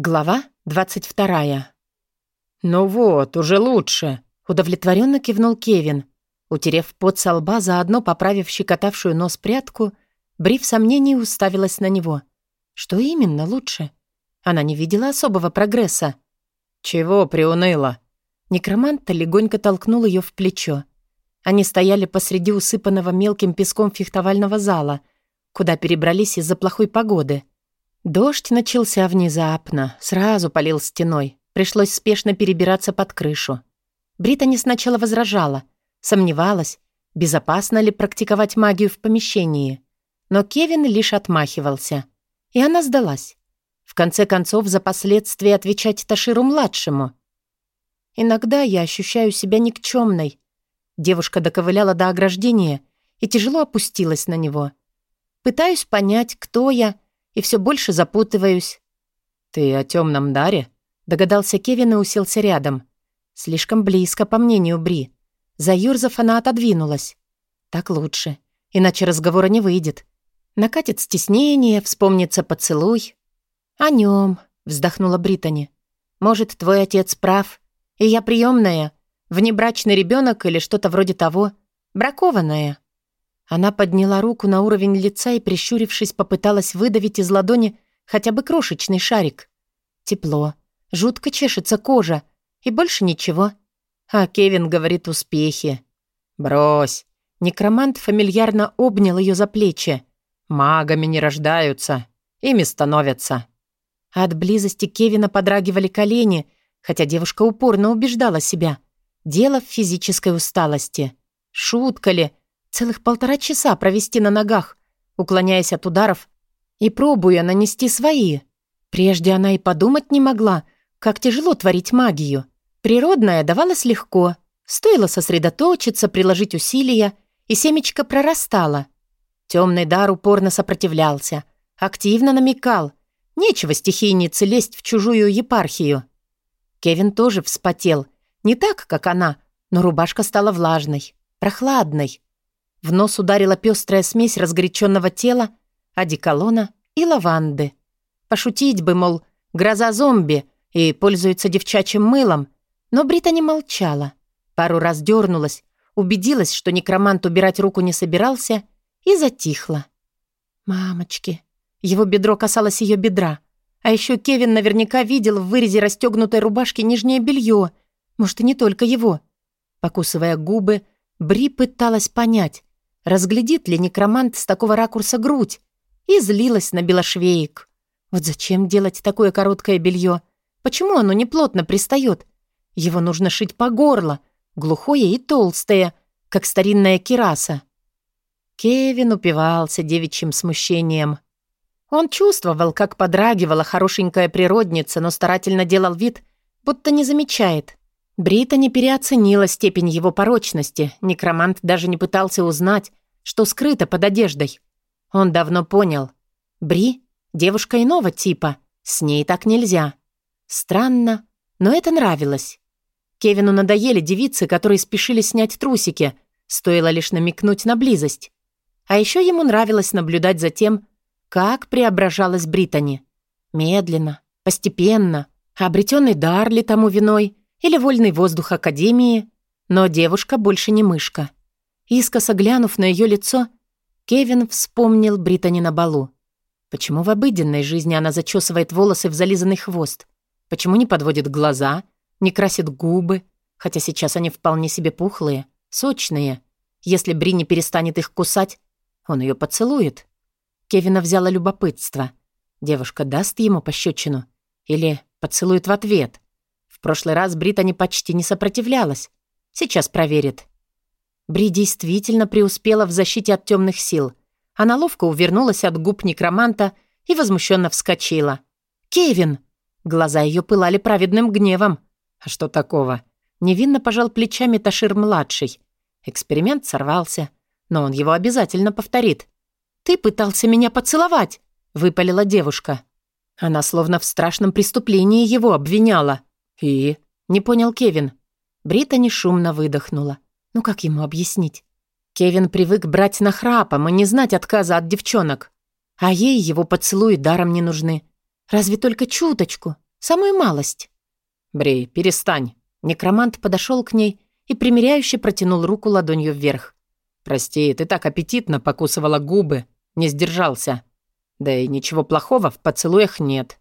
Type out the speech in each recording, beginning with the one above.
Глава 22. «Ну вот, уже лучше», — удовлетворенно кивнул Кевин. Утерев пот со лба, заодно поправив щекотавшую нос прядку, Бри в сомнении уставилась на него. Что именно лучше? Она не видела особого прогресса. «Чего приуныла?» Некромант легонько толкнул ее в плечо. Они стояли посреди усыпанного мелким песком фехтовального зала, куда перебрались из-за плохой погоды — Дождь начался внезапно, сразу полил стеной. Пришлось спешно перебираться под крышу. Британи сначала возражала, сомневалась, безопасно ли практиковать магию в помещении. Но Кевин лишь отмахивался. И она сдалась. В конце концов, за последствия отвечать Таширу-младшему. «Иногда я ощущаю себя никчемной». Девушка доковыляла до ограждения и тяжело опустилась на него. «Пытаюсь понять, кто я и все больше запутываюсь». «Ты о темном даре?» Догадался Кевин и уселся рядом. Слишком близко, по мнению Бри. За Юрзов она отодвинулась. Так лучше, иначе разговора не выйдет. Накатит стеснение, вспомнится поцелуй. «О нем, вздохнула Британи. «Может, твой отец прав, и я приемная, внебрачный ребенок или что-то вроде того, бракованная». Она подняла руку на уровень лица и, прищурившись, попыталась выдавить из ладони хотя бы крошечный шарик. Тепло, жутко чешется кожа, и больше ничего. А Кевин говорит успехи. «Брось!» Некромант фамильярно обнял ее за плечи. «Магами не рождаются, ими становятся». От близости Кевина подрагивали колени, хотя девушка упорно убеждала себя. Дело в физической усталости. Шутка ли, Целых полтора часа провести на ногах, уклоняясь от ударов и пробуя нанести свои. Прежде она и подумать не могла, как тяжело творить магию. Природная давалась легко. Стоило сосредоточиться, приложить усилия, и семечко прорастало. Темный дар упорно сопротивлялся, активно намекал. Нечего стихийнице лезть в чужую епархию. Кевин тоже вспотел. Не так, как она, но рубашка стала влажной, прохладной. В нос ударила пестрая смесь разгоряченного тела, одеколона и лаванды. Пошутить бы, мол, гроза зомби и пользуется девчачьим мылом, но Брита не молчала. Пару раз дернулась, убедилась, что некромант убирать руку не собирался, и затихла. «Мамочки!» Его бедро касалось ее бедра. А еще Кевин наверняка видел в вырезе расстегнутой рубашки нижнее белье. Может, и не только его. Покусывая губы, Бри пыталась понять, разглядит ли некромант с такого ракурса грудь, и злилась на белошвеек. Вот зачем делать такое короткое белье? Почему оно не плотно пристает? Его нужно шить по горло, глухое и толстое, как старинная кираса. Кевин упивался девичьим смущением. Он чувствовал, как подрагивала хорошенькая природница, но старательно делал вид, будто не замечает. Брита не переоценила степень его порочности. Некромант даже не пытался узнать, что скрыто под одеждой. Он давно понял. Бри — девушка иного типа. С ней так нельзя. Странно, но это нравилось. Кевину надоели девицы, которые спешили снять трусики. Стоило лишь намекнуть на близость. А еще ему нравилось наблюдать за тем, как преображалась Британи. Медленно, постепенно. Обретенный дар ли тому виной — или вольный воздух Академии, но девушка больше не мышка. Искоса глянув на ее лицо, Кевин вспомнил Британи на балу. Почему в обыденной жизни она зачесывает волосы в зализанный хвост? Почему не подводит глаза, не красит губы, хотя сейчас они вполне себе пухлые, сочные? Если Бри не перестанет их кусать, он ее поцелует. Кевина взяла любопытство. Девушка даст ему пощечину или поцелует в ответ — в прошлый раз Британи почти не сопротивлялась. Сейчас проверит. Бри действительно преуспела в защите от темных сил. Она ловко увернулась от губ некроманта и возмущенно вскочила. «Кевин!» Глаза ее пылали праведным гневом. «А что такого?» Невинно пожал плечами Ташир-младший. Эксперимент сорвался, но он его обязательно повторит. «Ты пытался меня поцеловать!» — выпалила девушка. Она словно в страшном преступлении его обвиняла. «И?» — не понял Кевин. Британи шумно выдохнула. Ну как ему объяснить? Кевин привык брать нахрапом и не знать отказа от девчонок. А ей его поцелуи даром не нужны. Разве только чуточку, Самую малость. Бри, перестань. Некромант подошел к ней и примиряюще протянул руку ладонью вверх. Прости, ты так аппетитно покусывала губы, не сдержался. Да и ничего плохого в поцелуях нет.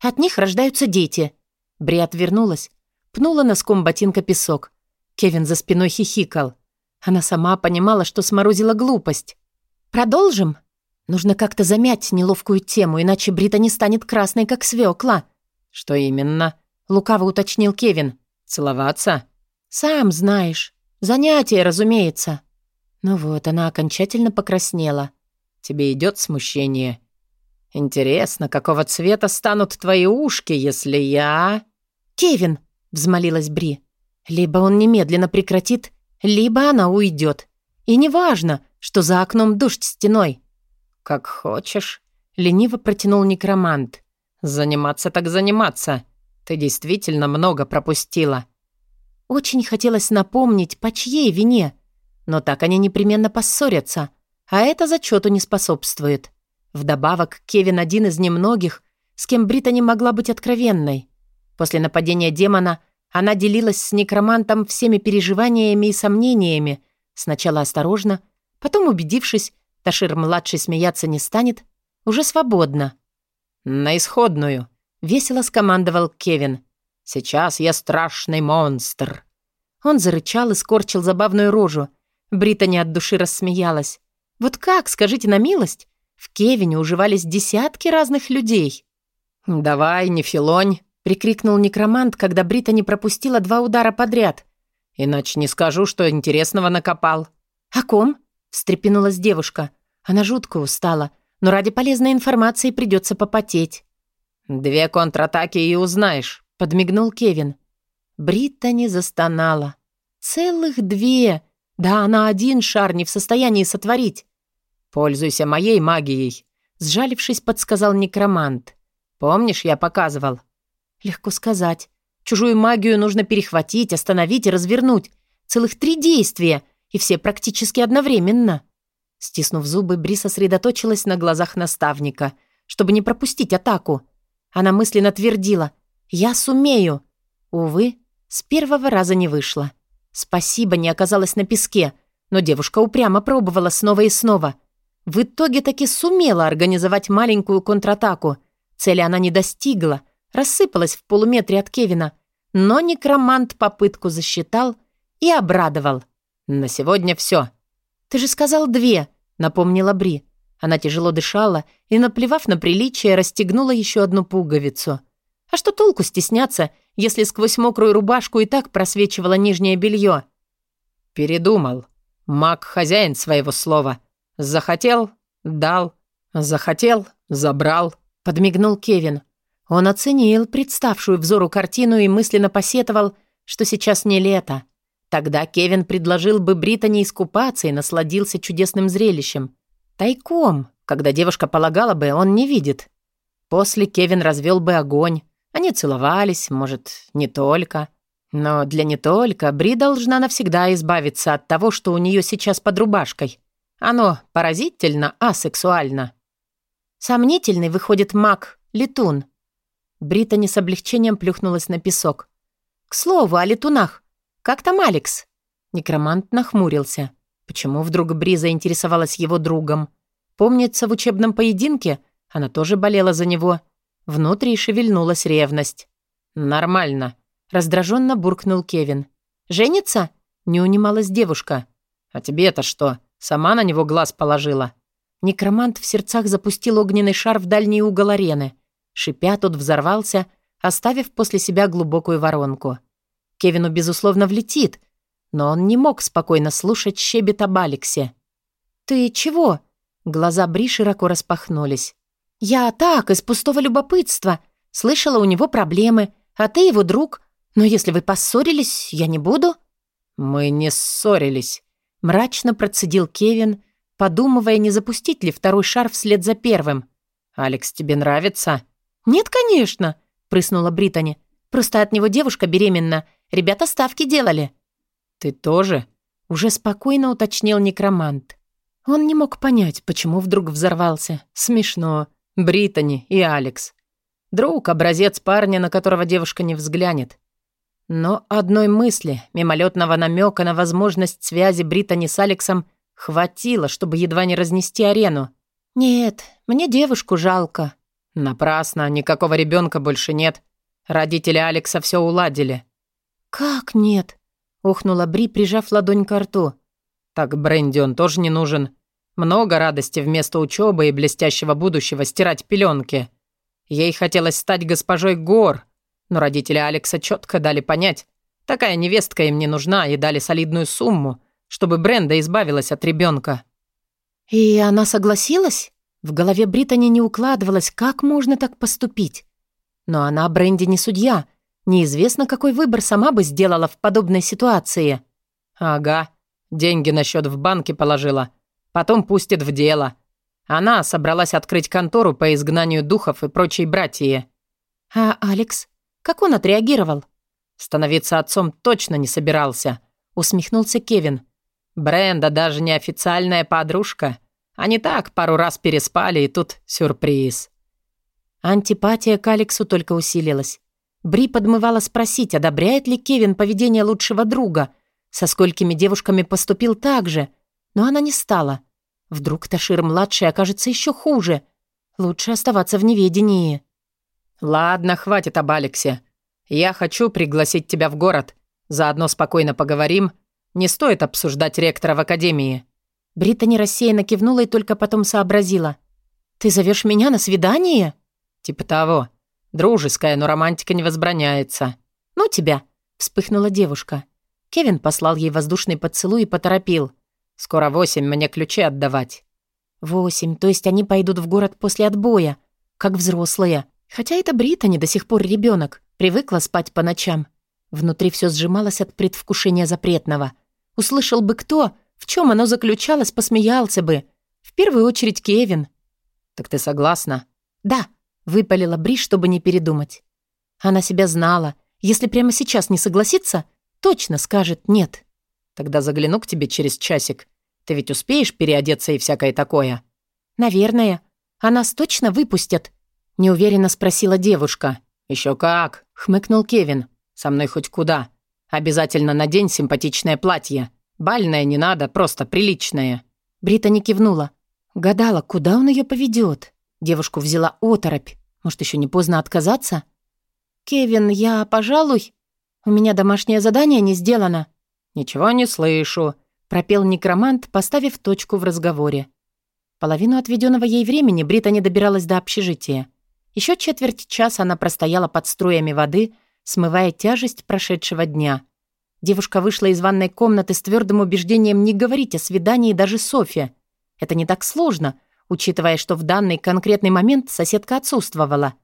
От них рождаются дети. Бри отвернулась, пнула носком ботинка песок. Кевин за спиной хихикал. Она сама понимала, что сморозила глупость. «Продолжим? Нужно как-то замять неловкую тему, иначе Брита не станет красной, как свекла. «Что именно?» — лукаво уточнил Кевин. «Целоваться?» «Сам знаешь. Занятие, разумеется». Ну вот, она окончательно покраснела. «Тебе идет смущение?» «Интересно, какого цвета станут твои ушки, если я...» «Кевин!» — взмолилась Бри. «Либо он немедленно прекратит, либо она уйдет. И неважно, что за окном дождь стеной». «Как хочешь», — лениво протянул некромант. «Заниматься так заниматься. Ты действительно много пропустила». Очень хотелось напомнить, по чьей вине. Но так они непременно поссорятся, а это зачету не способствует. Вдобавок, Кевин один из немногих, с кем Брита не могла быть откровенной. После нападения демона она делилась с некромантом всеми переживаниями и сомнениями, сначала осторожно, потом, убедившись, Ташир-младший смеяться не станет, уже свободно. «На исходную», — весело скомандовал Кевин. «Сейчас я страшный монстр». Он зарычал и скорчил забавную рожу. Британи от души рассмеялась. «Вот как, скажите на милость, в Кевине уживались десятки разных людей. «Давай, не филонь!» — прикрикнул некромант, когда Брита не пропустила два удара подряд. «Иначе не скажу, что интересного накопал». «О ком?» — встрепенулась девушка. Она жутко устала, но ради полезной информации придется попотеть. «Две контратаки и узнаешь», — подмигнул Кевин. Брита не застонала. «Целых две! Да она один шар не в состоянии сотворить. «Пользуйся моей магией», — сжалившись, подсказал некромант. «Помнишь, я показывал?» «Легко сказать. Чужую магию нужно перехватить, остановить и развернуть. Целых три действия, и все практически одновременно». Стиснув зубы, Бри сосредоточилась на глазах наставника, чтобы не пропустить атаку. Она мысленно твердила «Я сумею». Увы, с первого раза не вышло. Спасибо не оказалось на песке, но девушка упрямо пробовала снова и снова — в итоге таки сумела организовать маленькую контратаку. Цели она не достигла, рассыпалась в полуметре от Кевина, но некромант попытку засчитал и обрадовал. «На сегодня все. «Ты же сказал две», — напомнила Бри. Она тяжело дышала и, наплевав на приличие, расстегнула еще одну пуговицу. А что толку стесняться, если сквозь мокрую рубашку и так просвечивало нижнее белье? «Передумал. Маг хозяин своего слова», «Захотел — дал. Захотел — забрал», — подмигнул Кевин. Он оценил представшую взору картину и мысленно посетовал, что сейчас не лето. Тогда Кевин предложил бы Британи искупаться и насладился чудесным зрелищем. Тайком, когда девушка полагала бы, он не видит. После Кевин развел бы огонь. Они целовались, может, не только. Но для не только Бри должна навсегда избавиться от того, что у нее сейчас под рубашкой. Оно поразительно асексуально. Сомнительный выходит маг, летун. Британи с облегчением плюхнулась на песок. «К слову, о летунах. Как там Алекс?» Некромант нахмурился. Почему вдруг Бри заинтересовалась его другом? Помнится, в учебном поединке она тоже болела за него. Внутри шевельнулась ревность. «Нормально», — раздраженно буркнул Кевин. «Женится?» — не унималась девушка. «А тебе-то что?» Сама на него глаз положила. Некромант в сердцах запустил огненный шар в дальний угол арены. Шипя, тот взорвался, оставив после себя глубокую воронку. Кевину, безусловно, влетит, но он не мог спокойно слушать щебет об Алексе. «Ты чего?» Глаза Бри широко распахнулись. «Я так, из пустого любопытства. Слышала, у него проблемы, а ты его друг. Но если вы поссорились, я не буду». «Мы не ссорились», Мрачно процедил Кевин, подумывая, не запустить ли второй шар вслед за первым. «Алекс, тебе нравится?» «Нет, конечно», — прыснула Британи. «Просто от него девушка беременна. Ребята ставки делали». «Ты тоже?» — уже спокойно уточнил некромант. Он не мог понять, почему вдруг взорвался. Смешно. Британи и Алекс. Друг — образец парня, на которого девушка не взглянет. Но одной мысли, мимолетного намека на возможность связи Британи с Алексом хватило, чтобы едва не разнести арену. «Нет, мне девушку жалко». «Напрасно, никакого ребенка больше нет. Родители Алекса все уладили». «Как нет?» — ухнула Бри, прижав ладонь к рту. «Так Бренди он тоже не нужен. Много радости вместо учебы и блестящего будущего стирать пеленки. Ей хотелось стать госпожой Гор, но родители Алекса четко дали понять, такая невестка им не нужна и дали солидную сумму, чтобы Бренда избавилась от ребенка. «И она согласилась?» В голове Британи не укладывалось, как можно так поступить. Но она Бренди не судья. Неизвестно, какой выбор сама бы сделала в подобной ситуации. «Ага, деньги на счет в банке положила. Потом пустит в дело. Она собралась открыть контору по изгнанию духов и прочей братьи». «А Алекс? Как он отреагировал?» «Становиться отцом точно не собирался», — усмехнулся Кевин. «Бренда даже не официальная подружка. Они так пару раз переспали, и тут сюрприз». Антипатия к Алексу только усилилась. Бри подмывала спросить, одобряет ли Кевин поведение лучшего друга, со сколькими девушками поступил так же, но она не стала. Вдруг Ташир-младший окажется еще хуже. Лучше оставаться в неведении. «Ладно, хватит об Алексе. Я хочу пригласить тебя в город. Заодно спокойно поговорим. Не стоит обсуждать ректора в академии». Бриттани рассеянно кивнула и только потом сообразила. «Ты зовешь меня на свидание?» «Типа того. Дружеская, но романтика не возбраняется». «Ну тебя», — вспыхнула девушка. Кевин послал ей воздушный поцелуй и поторопил. «Скоро восемь, мне ключи отдавать». «Восемь, то есть они пойдут в город после отбоя, как взрослые. Хотя это Британи до сих пор ребенок, привыкла спать по ночам. Внутри все сжималось от предвкушения запретного. Услышал бы кто, в чем оно заключалось, посмеялся бы. В первую очередь Кевин. «Так ты согласна?» «Да», — выпалила Бри, чтобы не передумать. Она себя знала. Если прямо сейчас не согласится, точно скажет «нет». «Тогда загляну к тебе через часик. Ты ведь успеешь переодеться и всякое такое?» «Наверное. А нас точно выпустят?» Неуверенно спросила девушка. Еще как!» — хмыкнул Кевин. «Со мной хоть куда. Обязательно надень симпатичное платье. Бальное не надо, просто приличное». Брита не кивнула. Гадала, куда он ее поведет. Девушку взяла оторопь. Может, еще не поздно отказаться? «Кевин, я, пожалуй... У меня домашнее задание не сделано». «Ничего не слышу», — пропел некромант, поставив точку в разговоре. Половину отведенного ей времени Брита не добиралась до общежития. Еще четверть часа она простояла под струями воды, смывая тяжесть прошедшего дня. Девушка вышла из ванной комнаты с твердым убеждением не говорить о свидании даже Софье. Это не так сложно, учитывая, что в данный конкретный момент соседка отсутствовала.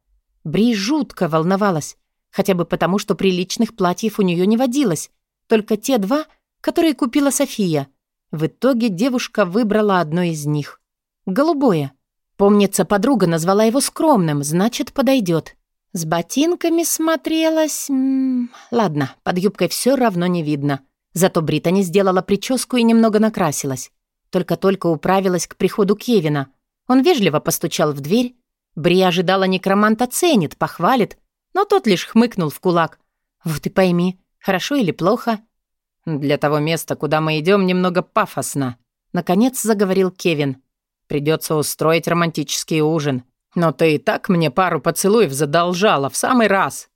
Бри жутко волновалась, хотя бы потому, что приличных платьев у нее не водилось, только те два, которые купила София. В итоге девушка выбрала одно из них. Голубое — Помнится, подруга назвала его скромным, значит, подойдет. С ботинками смотрелась... М -м, ладно, под юбкой все равно не видно. Зато Британи сделала прическу и немного накрасилась. Только-только управилась к приходу Кевина. Он вежливо постучал в дверь. Бри ожидала некромант оценит, похвалит, но тот лишь хмыкнул в кулак. «Вот и пойми, хорошо или плохо?» «Для того места, куда мы идем, немного пафосно», — наконец заговорил Кевин. Придется устроить романтический ужин. Но ты и так мне пару поцелуев задолжала в самый раз».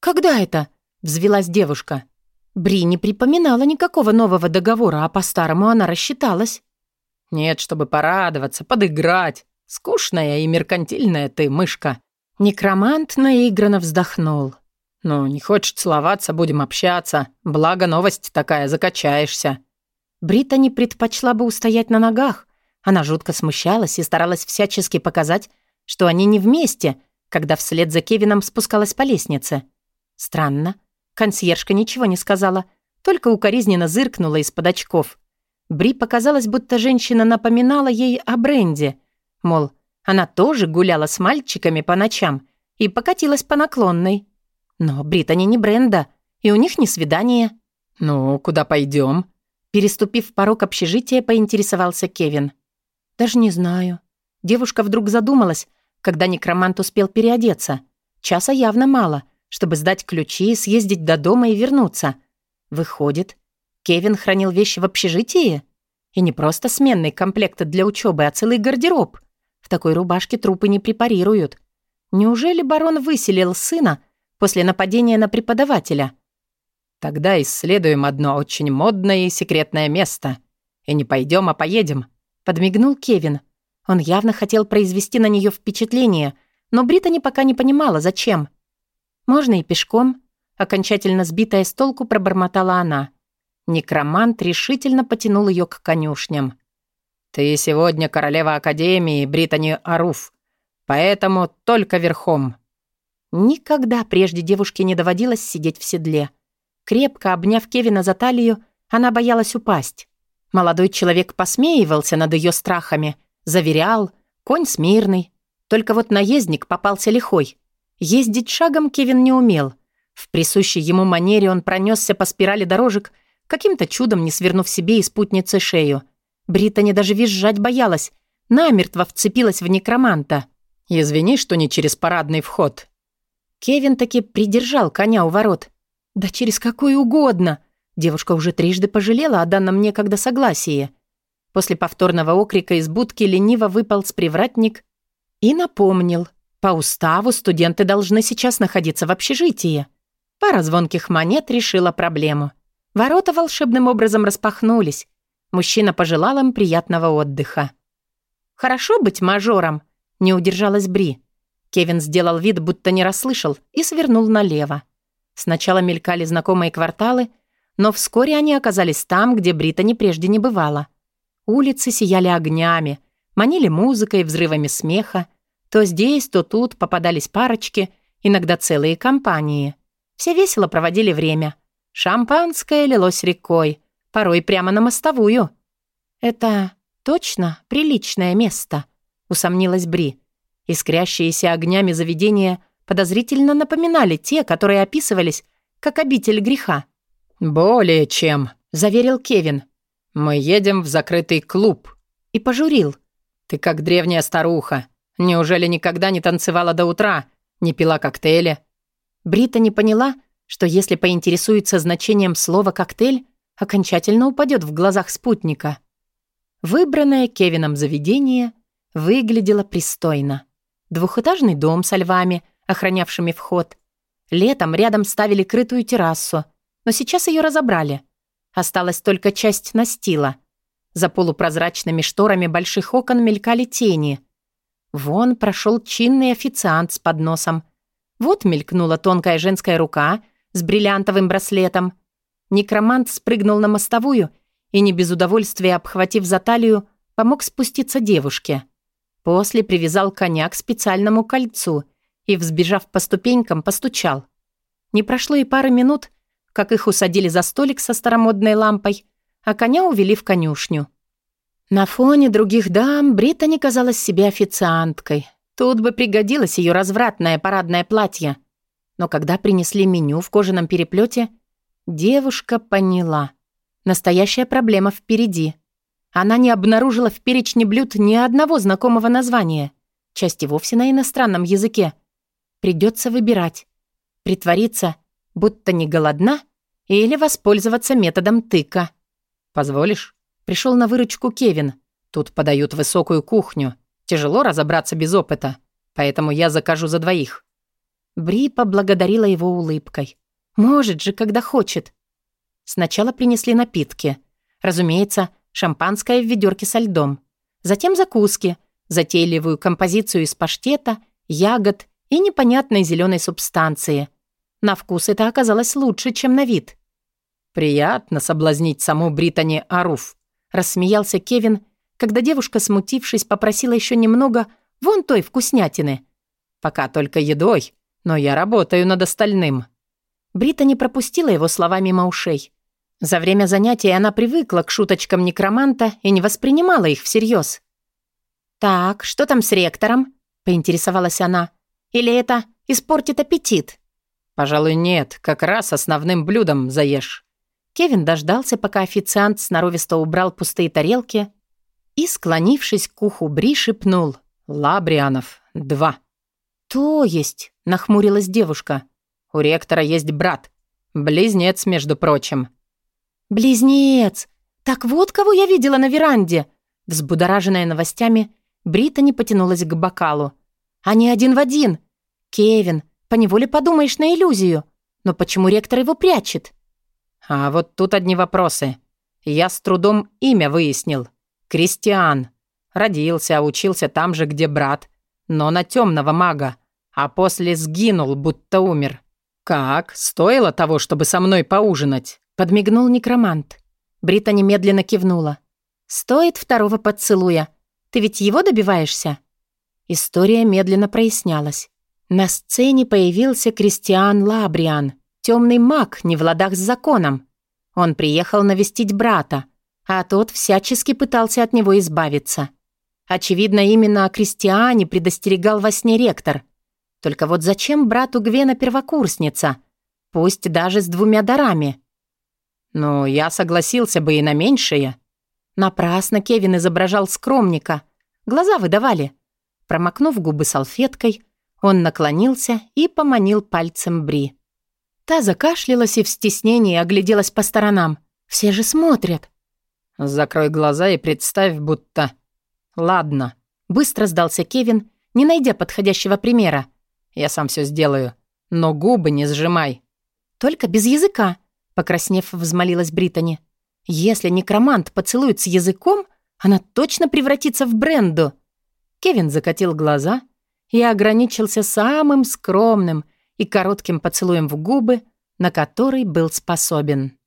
«Когда это?» — взвелась девушка. Бри не припоминала никакого нового договора, а по-старому она рассчиталась. «Нет, чтобы порадоваться, подыграть. Скучная и меркантильная ты, мышка». Некромант наигранно вздохнул. «Ну, не хочешь целоваться, будем общаться. Благо, новость такая, закачаешься». Брита не предпочла бы устоять на ногах, она жутко смущалась и старалась всячески показать, что они не вместе, когда вслед за Кевином спускалась по лестнице. Странно. Консьержка ничего не сказала, только укоризненно зыркнула из-под очков. Бри показалось, будто женщина напоминала ей о Бренде. Мол, она тоже гуляла с мальчиками по ночам и покатилась по наклонной. Но Британи не Бренда, и у них не свидание. «Ну, куда пойдем? Переступив порог общежития, поинтересовался Кевин. «Даже не знаю». Девушка вдруг задумалась, когда некромант успел переодеться. Часа явно мало, чтобы сдать ключи, съездить до дома и вернуться. Выходит, Кевин хранил вещи в общежитии? И не просто сменный комплект для учебы, а целый гардероб. В такой рубашке трупы не препарируют. Неужели барон выселил сына после нападения на преподавателя? Тогда исследуем одно очень модное и секретное место. И не пойдем, а поедем, подмигнул Кевин. Он явно хотел произвести на нее впечатление, но Британи пока не понимала, зачем. Можно и пешком, окончательно сбитая с толку пробормотала она. Некромант решительно потянул ее к конюшням. «Ты сегодня королева Академии, Британи Аруф, поэтому только верхом». Никогда прежде девушке не доводилось сидеть в седле. Крепко обняв Кевина за талию, она боялась упасть. Молодой человек посмеивался над ее страхами, заверял, конь смирный. Только вот наездник попался лихой. Ездить шагом Кевин не умел. В присущей ему манере он пронесся по спирали дорожек каким-то чудом не свернув себе и спутнице шею. Британи даже визжать боялась, намертво вцепилась в некроманта. «Извини, что не через парадный вход». Кевин таки придержал коня у ворот. «Да через какой угодно!» Девушка уже трижды пожалела о данном некогда согласии. После повторного окрика из будки лениво выпал с привратник и напомнил. По уставу студенты должны сейчас находиться в общежитии. Пара звонких монет решила проблему. Ворота волшебным образом распахнулись. Мужчина пожелал им приятного отдыха. «Хорошо быть мажором», — не удержалась Бри. Кевин сделал вид, будто не расслышал, и свернул налево. Сначала мелькали знакомые кварталы, но вскоре они оказались там, где Британи прежде не бывало. Улицы сияли огнями, манили музыкой, взрывами смеха. То здесь, то тут попадались парочки, иногда целые компании. Все весело проводили время — Шампанское лилось рекой, порой прямо на мостовую. «Это точно приличное место», — усомнилась Бри. Искрящиеся огнями заведения подозрительно напоминали те, которые описывались как обитель греха. «Более чем», — заверил Кевин. «Мы едем в закрытый клуб». И пожурил. «Ты как древняя старуха. Неужели никогда не танцевала до утра, не пила коктейли?» Брита не поняла, что если поинтересуется значением слова «коктейль», окончательно упадет в глазах спутника. Выбранное Кевином заведение выглядело пристойно. Двухэтажный дом со львами, охранявшими вход. Летом рядом ставили крытую террасу, но сейчас ее разобрали. Осталась только часть настила. За полупрозрачными шторами больших окон мелькали тени. Вон прошел чинный официант с подносом. Вот мелькнула тонкая женская рука — с бриллиантовым браслетом. Некромант спрыгнул на мостовую и, не без удовольствия обхватив за талию, помог спуститься девушке. После привязал коня к специальному кольцу и, взбежав по ступенькам, постучал. Не прошло и пары минут, как их усадили за столик со старомодной лампой, а коня увели в конюшню. На фоне других дам Британи казалась себе официанткой. Тут бы пригодилось ее развратное парадное платье — но когда принесли меню в кожаном переплете, девушка поняла. Настоящая проблема впереди. Она не обнаружила в перечне блюд ни одного знакомого названия. Части вовсе на иностранном языке. Придется выбирать. Притвориться, будто не голодна, или воспользоваться методом тыка. «Позволишь?» Пришел на выручку Кевин. «Тут подают высокую кухню. Тяжело разобраться без опыта, поэтому я закажу за двоих». Бри поблагодарила его улыбкой. «Может же, когда хочет». Сначала принесли напитки. Разумеется, шампанское в ведерке со льдом. Затем закуски, затейливую композицию из паштета, ягод и непонятной зеленой субстанции. На вкус это оказалось лучше, чем на вид. «Приятно соблазнить саму Британи Аруф», — рассмеялся Кевин, когда девушка, смутившись, попросила еще немного вон той вкуснятины. «Пока только едой, но я работаю над остальным». Брита не пропустила его слова мимо ушей. За время занятий она привыкла к шуточкам некроманта и не воспринимала их всерьез. «Так, что там с ректором?» — поинтересовалась она. «Или это испортит аппетит?» «Пожалуй, нет. Как раз основным блюдом заешь». Кевин дождался, пока официант сноровисто убрал пустые тарелки и, склонившись к уху Бри, шепнул. «Лабрианов, два». «То есть?» Нахмурилась девушка. «У ректора есть брат. Близнец, между прочим». «Близнец! Так вот кого я видела на веранде!» Взбудораженная новостями, Британи потянулась к бокалу. «Они один в один! Кевин, поневоле подумаешь на иллюзию. Но почему ректор его прячет?» «А вот тут одни вопросы. Я с трудом имя выяснил. Кристиан. Родился, учился там же, где брат, но на темного мага, а после сгинул, будто умер. Как? Стоило того, чтобы со мной поужинать?» Подмигнул некромант. Брита немедленно кивнула. «Стоит второго поцелуя. Ты ведь его добиваешься?» История медленно прояснялась. На сцене появился Кристиан Лабриан, темный маг, не в ладах с законом. Он приехал навестить брата, а тот всячески пытался от него избавиться. Очевидно, именно о Кристиане предостерегал во сне ректор. Только вот зачем брату Гвена первокурсница? Пусть даже с двумя дарами. «Ну, я согласился бы и на меньшее». Напрасно Кевин изображал скромника. Глаза выдавали. Промокнув губы салфеткой, он наклонился и поманил пальцем Бри. Та закашлялась и в стеснении огляделась по сторонам. Все же смотрят. «Закрой глаза и представь, будто...» «Ладно», — быстро сдался Кевин, не найдя подходящего примера. «Я сам все сделаю. Но губы не сжимай». «Только без языка», Покраснев, взмолилась Британи. «Если некромант поцелует с языком, она точно превратится в Бренду». Кевин закатил глаза и ограничился самым скромным и коротким поцелуем в губы, на который был способен.